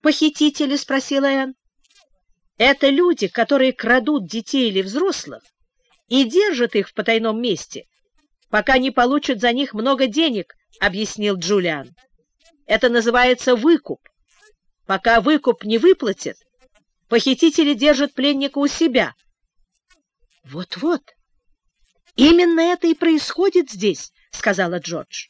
похитители?» — спросила Энн. «Это люди, которые крадут детей или взрослых и держат их в потайном месте, пока не получат за них много денег», — объяснил Джулиан. «Это называется выкуп. Пока выкуп не выплатят, похитители держат пленника у себя». «Вот-вот, именно это и происходит здесь», — сказала Джордж.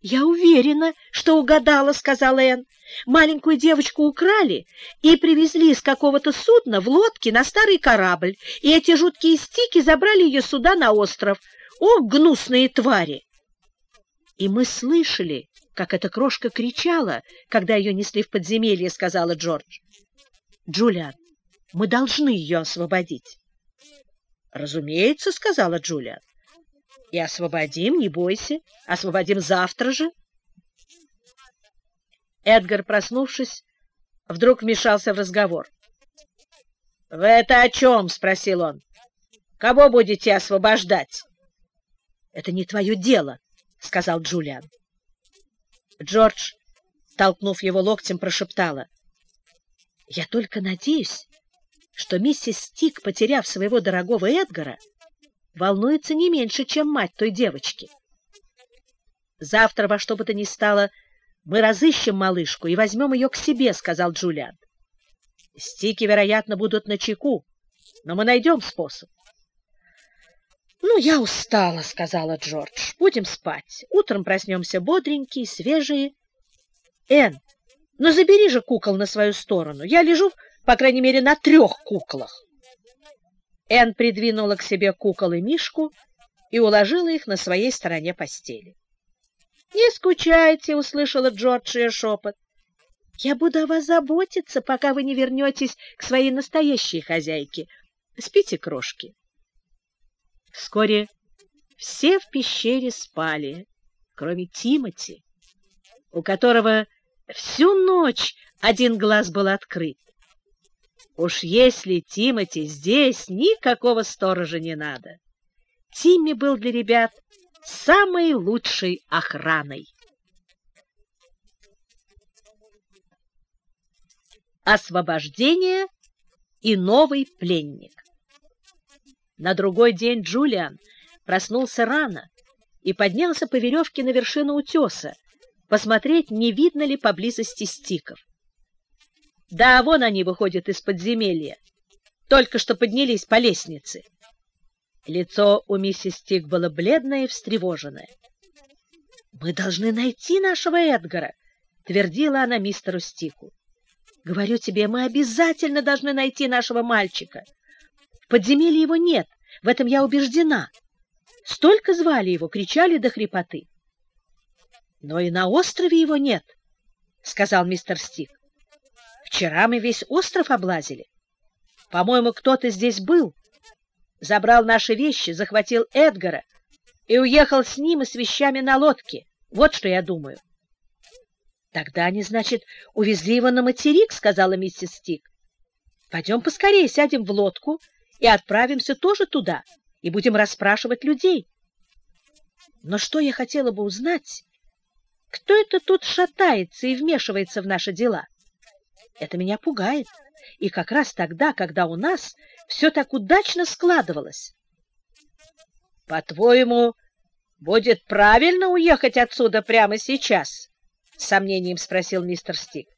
«Я уверена, что угадала», — сказала Энн. «Маленькую девочку украли и привезли с какого-то судна в лодке на старый корабль, и эти жуткие стики забрали ее сюда, на остров. О, гнусные твари!» «И мы слышали, как эта крошка кричала, когда ее несли в подземелье», — сказала Джордж. «Джулиан, мы должны ее освободить». «Разумеется», — сказала Джулиан. И освободим, не бойся, освободим завтра же. Эдгар, проснувшись, вдруг вмешался в разговор. — Вы это о чем? — спросил он. — Кого будете освобождать? — Это не твое дело, — сказал Джулиан. Джордж, толкнув его локтем, прошептала. — Я только надеюсь, что миссис Стик, потеряв своего дорогого Эдгара, волнуется не меньше, чем мать той девочки. Завтра во что бы то ни стало мы разыщем малышку и возьмем ее к себе, — сказал Джулиан. Стики, вероятно, будут на чеку, но мы найдем способ. — Ну, я устала, — сказала Джордж. — Будем спать. Утром проснемся бодренькие, свежие. — Энн, ну забери же кукол на свою сторону. Я лежу, по крайней мере, на трех куклах. Энн придвинула к себе кукол и мишку и уложила их на своей стороне постели. — Не скучайте, — услышала Джордж ее шепот. — Я буду о вас заботиться, пока вы не вернетесь к своей настоящей хозяйке. Спите, крошки. Вскоре все в пещере спали, кроме Тимати, у которого всю ночь один глаз был открыт. Уж если Тимати здесь, никакого сторожа не надо. Тимми был для ребят самой лучшей охраной. Освобождение и новый пленник. На другой день Джулиан проснулся рано и поднялся по веревке на вершину утеса, посмотреть, не видно ли поблизости стиков. Да, вон они выходят из подземелья. Только что поднялись по лестнице. Лицо у миссис Тик было бледное и встревоженное. «Мы должны найти нашего Эдгара», — твердила она мистеру Стику. «Говорю тебе, мы обязательно должны найти нашего мальчика. В подземелье его нет, в этом я убеждена. Столько звали его, кричали до хрипоты». «Но и на острове его нет», — сказал мистер Стик. Вчера мы весь остров облазили. По-моему, кто-то здесь был, забрал наши вещи, захватил Эдгара и уехал с ним и с вещами на лодке. Вот что я думаю. Тогда они, значит, увезли его на материк, сказала миссис Стик. Пойдем поскорее сядем в лодку и отправимся тоже туда и будем расспрашивать людей. Но что я хотела бы узнать, кто это тут шатается и вмешивается в наши дела? Это меня пугает. И как раз тогда, когда у нас все так удачно складывалось. — По-твоему, будет правильно уехать отсюда прямо сейчас? — с сомнением спросил мистер Стик.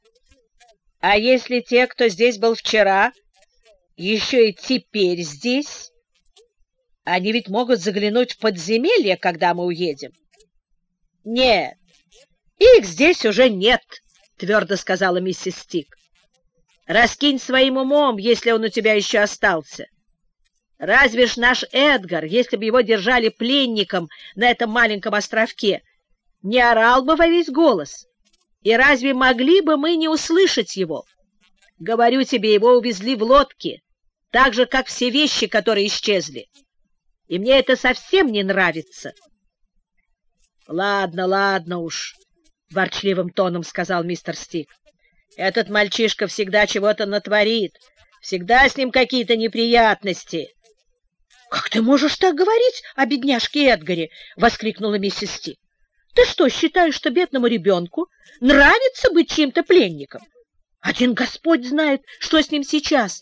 — А если те, кто здесь был вчера, еще и теперь здесь? Они ведь могут заглянуть в подземелье, когда мы уедем. — Нет, их здесь уже нет, — твердо сказала миссис Стик. Раскинь своим умом, если он у тебя еще остался. Разве ж наш Эдгар, если бы его держали пленником на этом маленьком островке, не орал бы во весь голос? И разве могли бы мы не услышать его? Говорю тебе, его увезли в лодке, так же, как все вещи, которые исчезли. И мне это совсем не нравится. — Ладно, ладно уж, — ворчливым тоном сказал мистер Стик. Этот мальчишка всегда чего-то натворит, всегда с ним какие-то неприятности. — Как ты можешь так говорить о бедняжке Эдгаре? — воскликнула миссис Стик. — Ты что, считаешь, что бедному ребенку нравится быть чьим-то пленником? Один Господь знает, что с ним сейчас,